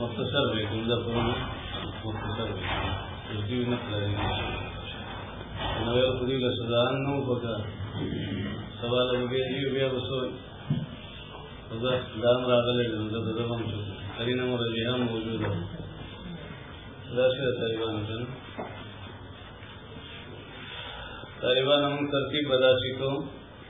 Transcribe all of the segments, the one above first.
مختصر به کوم دا په مختصر به کوم دې نه کړی نو یو دې له سودان نو پکا سوال به یې بیا وسو دا دام راغله نو دا د زمون شو کرینه مو رضی هم موجوده دا څه طالبان جن طالبان هم ترتیب بداسي کوم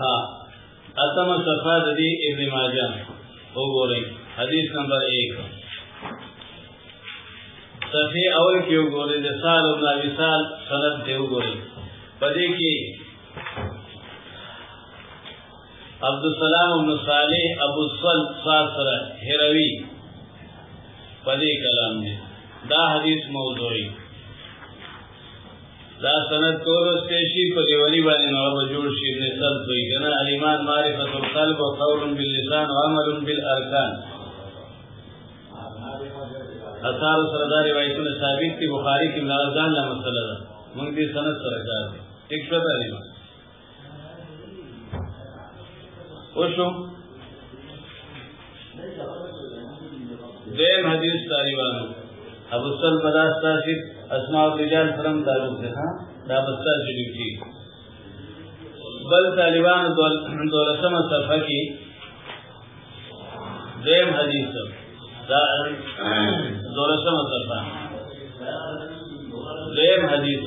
ها اتم صفحه د دې ابن ماجه وګورئ حدیث نمبر 1 صفحه اول کې وګورئ د سال ابن ابي سال سند دی وګورئ پدې کې عبد السلام بن صالح ابو صل صاصر هروی پدې کلام دی دا حدیث موضوعي دا سند کولو ستیشی په دیونی باندې نو به جوړ شي ابن سلط وی کنه الیمان معرفت القلب و قول باللسان و عمل بالارکان اثار سره دا روایتونه ثابت دي بخاری کې نارزان لا مسله ده مونږ دې سند سره کار ټیک شو دا وشو دیم حدیث طالبانو ابو سل بداستا سی اسماء الرجال فرم تعلق ده ها دا بستا سی ډیوټي بل طالبانو دول دولسمه صفحه کې دیم حدیث دا دولسمه صفحه دیم حدیث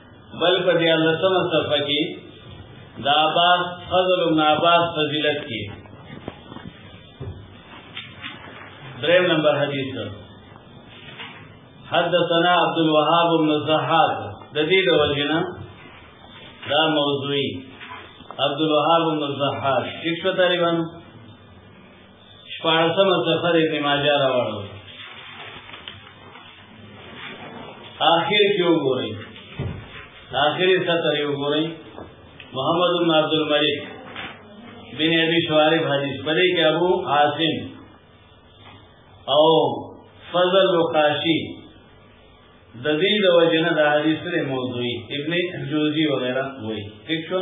بل په دې لسمه صفحه کې دا عباس فضل ابن عباس فضیلت کې دریم نمبر حدیث ده حدثنا عبد الوهاب بن زحاق د دې د وجنه دا موضوعي عبد الوهاب بن زحاق څه ته شپاړسمه سفر ابن ماجه راوړو آخر کې وګورئ آخري سفر یې وګورئ محمد بن عبد الملک بن ابي شوارب حدیث پرې کې ابو عاصم او فضل وقاشی د دې د وجنه د حدیث له موضوعي ابن جوزی وغیرہ وایي ٹھیک شو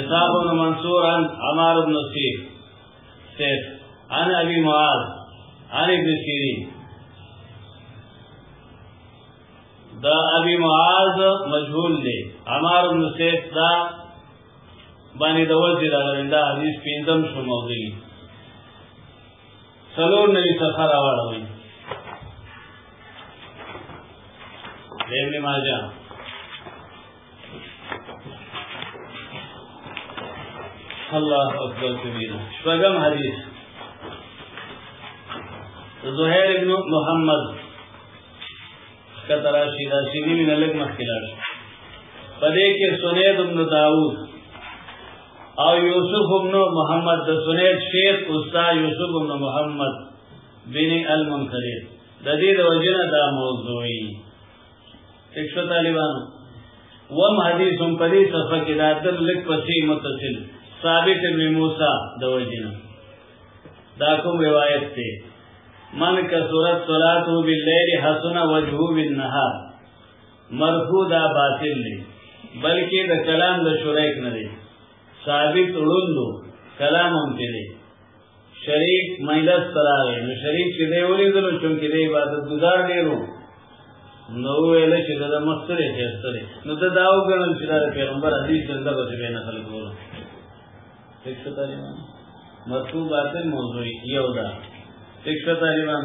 اسحاق بن منصور عن عمار بن سیر سیر عن ابی معاذ عن ابن سیرین دا ابی معاذ مجهول دی عمار بن سیر دا باندې د وځي دا غرنده حدیث پیندم شو موضوعي څلور نوي صفحه راواړوئ د ابن ماجه الله اکبر کبیره شپږم حدیث زهیر ابن محمد کتر راشي دا سیدی من لګ مخکې لاړ پدې کې سنید ابن داوود او یوسف ابن محمد د سنید شیخ استاد یوسف ابن محمد بن المنخلید د دې د وجنه دا موضوعي تکشو طالبانو وم حدیث هم پدې صفحه کې دا تر لک پسې متصل ثابت ابن موسی د وجنه دا کوم روایت ته من کثرت صلاته بالليل حسن وجهه بالنهار مرفوع دا باطل دی بلکې د کلام د شریک نه دی ثابت وړوندو کلام هم کې دی شریک مجلس تراغه نو شریک چې دی ولیدل چې کې دی عبادت گزار ډیرو نو ویل چې دا مستره چستره نو دا داو ګڼل چې دا پیغمبر حدیث څنګه به به نه خلک ورو څه څه طالبان مرفوع باطل موضوع یو دا څه څه طالبان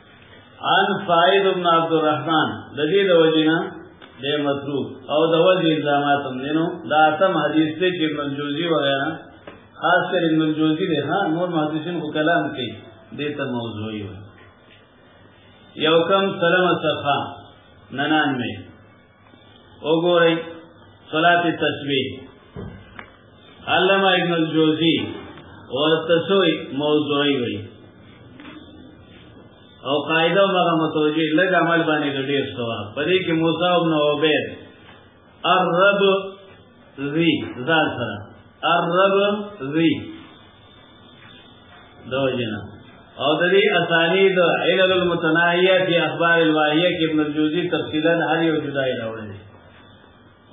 ان فائد ابن عبد الرحمن د دې د وجینا د مطلوب او د وجه الزامات هم دینو دا تم حدیث ته چې ابن جوزی وغیرہ خاص کر ابن جوزی له ها نور محدثین کو کلام کوي دې ته موضوعي وي یو کم سلام صفه 99 وګورئ صلات تسبیح علامه ابن الجوزی ورتسوی موضوعی وی او قاعده مغه متوجی لږ عمل باندې ډیر سوا پدې کې موسی ابن عبید الرب ذی ذات سره الرب ذی دو جنا او د دې اسانید علل المتناهیه فی اخبار الواهیه کې ابن الجوزی تفصیلا هر یو جدای راوړل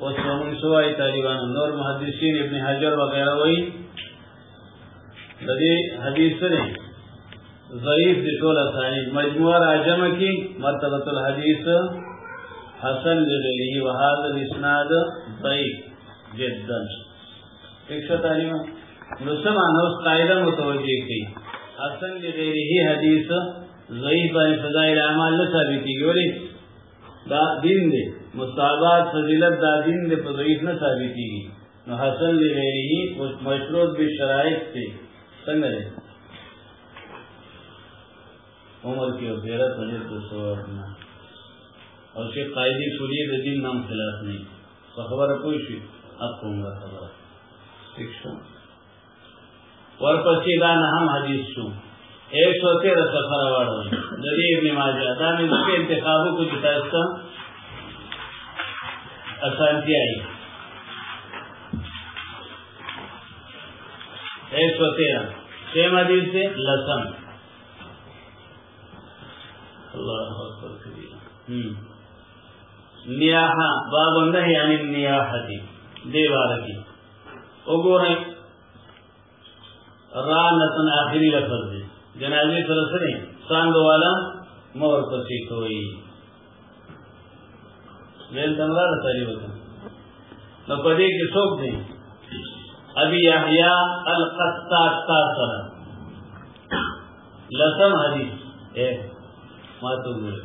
اوس موږ شوای طالبان نور محدثین ابن حجر وغیرہ وایي د دې حدیث سره ضعیف دي ټول اسانید مجموعه راجم کې مرتبه الحدیث حسن لغیره وهذا الاسناد ضعیف جدا اکشا تعلیم نو سمانه اوس قاعده متوجه کی اصل لغیره حدیث ضعیف باندې فضائل اعمال نه ثابت کیږي دا دین دی مستحبات فضیلت دا دین دی په ضعیف نه ثابت کیږي نو حاصل لغیره اوس مشروط به شرایط دی څنګه دی عمر کې او غیرت باندې څه ورنه او چې قاعده کلیه د دین نام خلاف نه په خبره پوه شي اقوم دا خبره ٹھیک شو ورپسې دا نه هم حدیث شو 113 سفر واړو د دې ابن ماجه دا مې په انتخاب کو چې تاسو اسانتیا یې 113 شیم حدیث سے لسن اللہ اکبر کبیر نیاحه باب النهی عن النیاحه دی دی باره کی وګورئ را نتن آخری لفظ دی جنازې سره سره ساند والا مور پسې کوي زين تمرار تاری وکړه نو په دې کې څوک دی ابي يحيى القطات تاسره لسم حدیث اے ما ته وګوره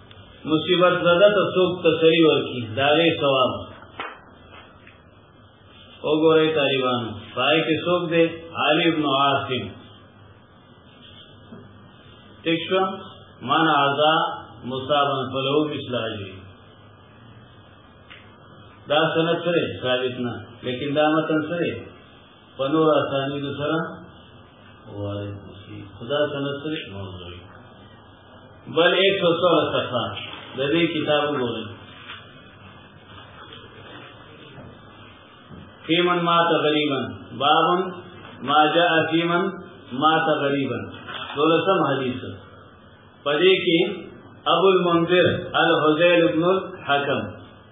مصیبت زده ته څوک تسلی ورکړي دا غي ثواب وګورئ طالبان پای کې څوک دی علي ابن عاصم تکشو من عزا مصابن فلو مثل اجری دا سند سره ثابت نه لیکن دا متن سره په نور اسانیدو سره وارد شي خدا سره سره موضوع بل 116 صفحه د دې کتاب وګورئ فیمن مات غریبا باب ما جاء فیمن مات غریبا دولسم حدیث پدې کې ابو المنذر الحذیل ابن الحکم